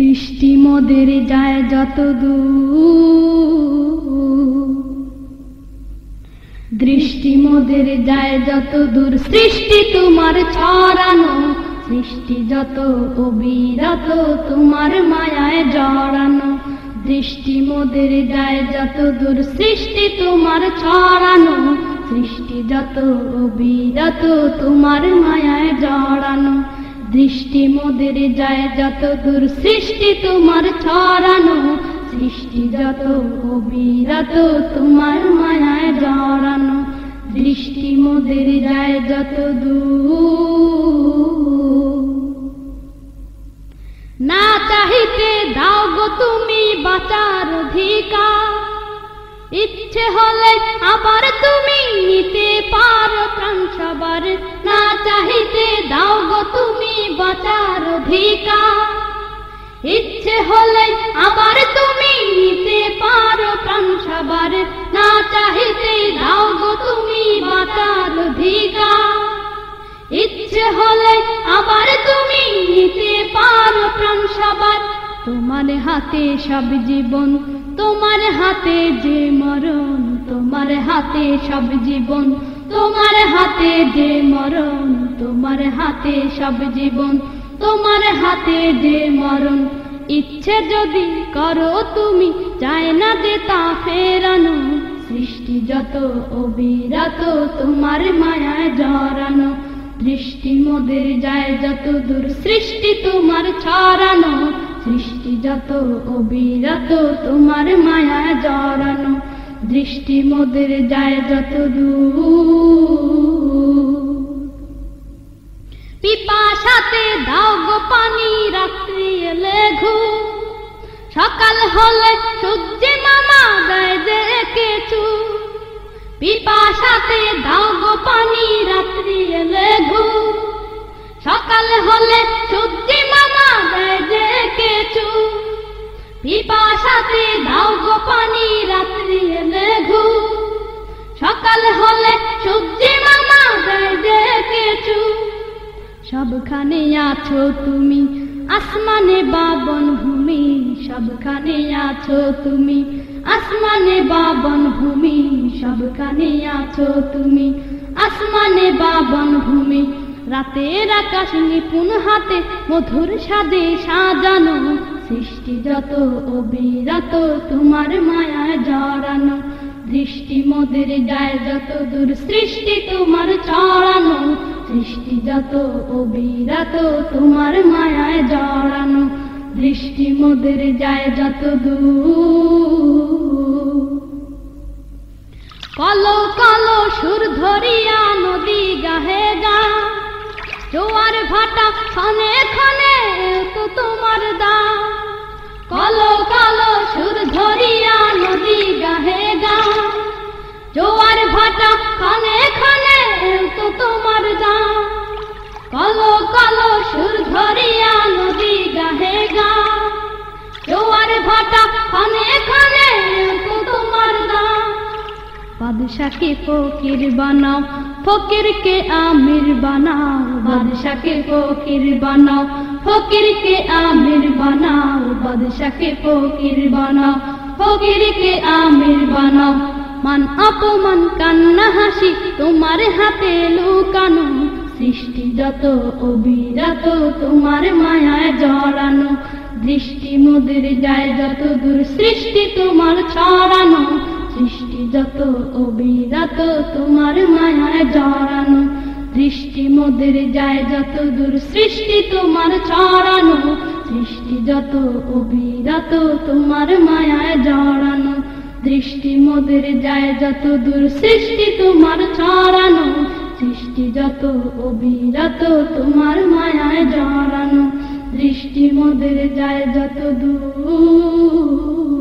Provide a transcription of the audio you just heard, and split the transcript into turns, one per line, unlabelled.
দৃষ্টি মোদের যায় যত দৃষ্টি মোদের যায় যত দূর সৃষ্টি তোমার ছড়ানো, সৃষ্টি যত অবিরত, তোমার মায়ায় জড়ানো। দৃষ্টি মোদের যায় যত দূর সৃষ্টি তোমার ছড়ানো, সৃষ্টি যত অবিরত, তোমার মায়ায় জড়ানো। দৃষ্টি মোদের যায় যত দূর সৃষ্টি তোমার ছড়ানো, সৃষ্টি যত অবিরত তোমার মায়ায় জড়ানো। দৃষ্টি মোদের যায় যত দূর না চাহিতে দাও গো তুমি বাঁচার অধিকার। ইচ্ছে হলে আবার তুমি নিতে পারো প্রাণ সবার। না চাহিতে দাও গো তুমি বাঁচার অধিকার। ইচ্ছে হলে আবার তুমি নিতে পারো প্রাণ সবার। না চাহিতে দাও গো তুমি বাঁচার অধিকার। ইচ্ছে হলে আবার তুমি নিতে পারো প্রাণ সবার। তোমার হাতে সব জীবন তোমার হাতে যে মরণ, তোমার হাতে সব জীবন। তোমার হাতে যে মরণ, তোমার হাতে সব জীবন। তোমার হাতে যে মরণ, ইচ্ছে যদি করো তুমি, চায় না যে তা ফেরানো। সৃষ্টি যত অবিরত, তোমার মায়ায় জড়ানো। দৃষ্টি মোদের যায় যত দূর, সৃষ্টি তোমার ছড়ানো। সৃষ্টি যত অবিরত তোমার মায়া জড়ানো। দৃষ্টি মোদের যায় যত পিপাসাতে দাও গো পানি, রাত্রি এলে ঘু সকাল হলে সূর্যে মামা দেয় যে কিছু পিপাসাতে দাও গো পানি, রাত্রি এলে ঘু সকাল হলে সূর্যে কিছু পিপাসাতে দাও গো পানি, রাত্রি এলে ঘু সকাল হলে সূর্যে মামা দেয় কিছু সবখানে আছো তুমি, আসমানে বাবন ভূমি। সবখানে আছো তুমি, আসমানে বাবন ভূমি। সবখানে আছো তুমি, আসমানে বাবন ভূমি। রাতের আকাশ নিপুণ হাতে মধুর সাদে সাজানো সৃষ্টি যত অবিরত, তোমার মায়ায় জড়ানো। দৃষ্টি মোদের যায় যত দূর, সৃষ্টি তোমার চড়ানো। সৃষ্টি যত অবিরত, তোমার মায়ায় জড়ানো। দৃষ্টি মোদের যায় যত দূর। কলো, কালো, সুর ধরিয়া নদী গাহে জোয়ার ভাটা খনে খনে তো তোমার দা কলো কলো সুর ধরিয়া নদী গাহে গা জোয়ার ভাটা খনে খনে তো তোমার দা কলো কলো সুর ধরিয়া নদী গাহে গা জোয়ার ভাটা খনে খনে তো তোমার দা বাদশাকে ফকির বানাও ফকিরকে আমির বানাও, বাদশাকে ফকির বানাও। ফকিরকে আমির বানাও, বাদশাকে ফকির বানাও। ফকিরকে আমির বানাও। মান অপমান, কান্না, হাসি তোমার হাতে লুকানো। সৃষ্টি যত, অবিরত তোমার মায়ায় জড়ানো। দৃষ্টি মুদের যায় যত দূর সৃষ্টি তোমার ছড়ানো। সৃষ্টি যত অবিরত তোমার মায়ায় জড়ানো। দৃষ্টি মোদের যায় যত দূর সৃষ্টি তোমার ছড়ানো। সৃষ্টি যত অবিরত তোমার মায়ায় জড়ানো। দৃষ্টি মোদের যায় যত দূর সৃষ্টি তোমার ছড়ানো। সৃষ্টি যত অবিরত তোমার মায়ায় জড়ানো। দৃষ্টি মোদের যায় যত দূর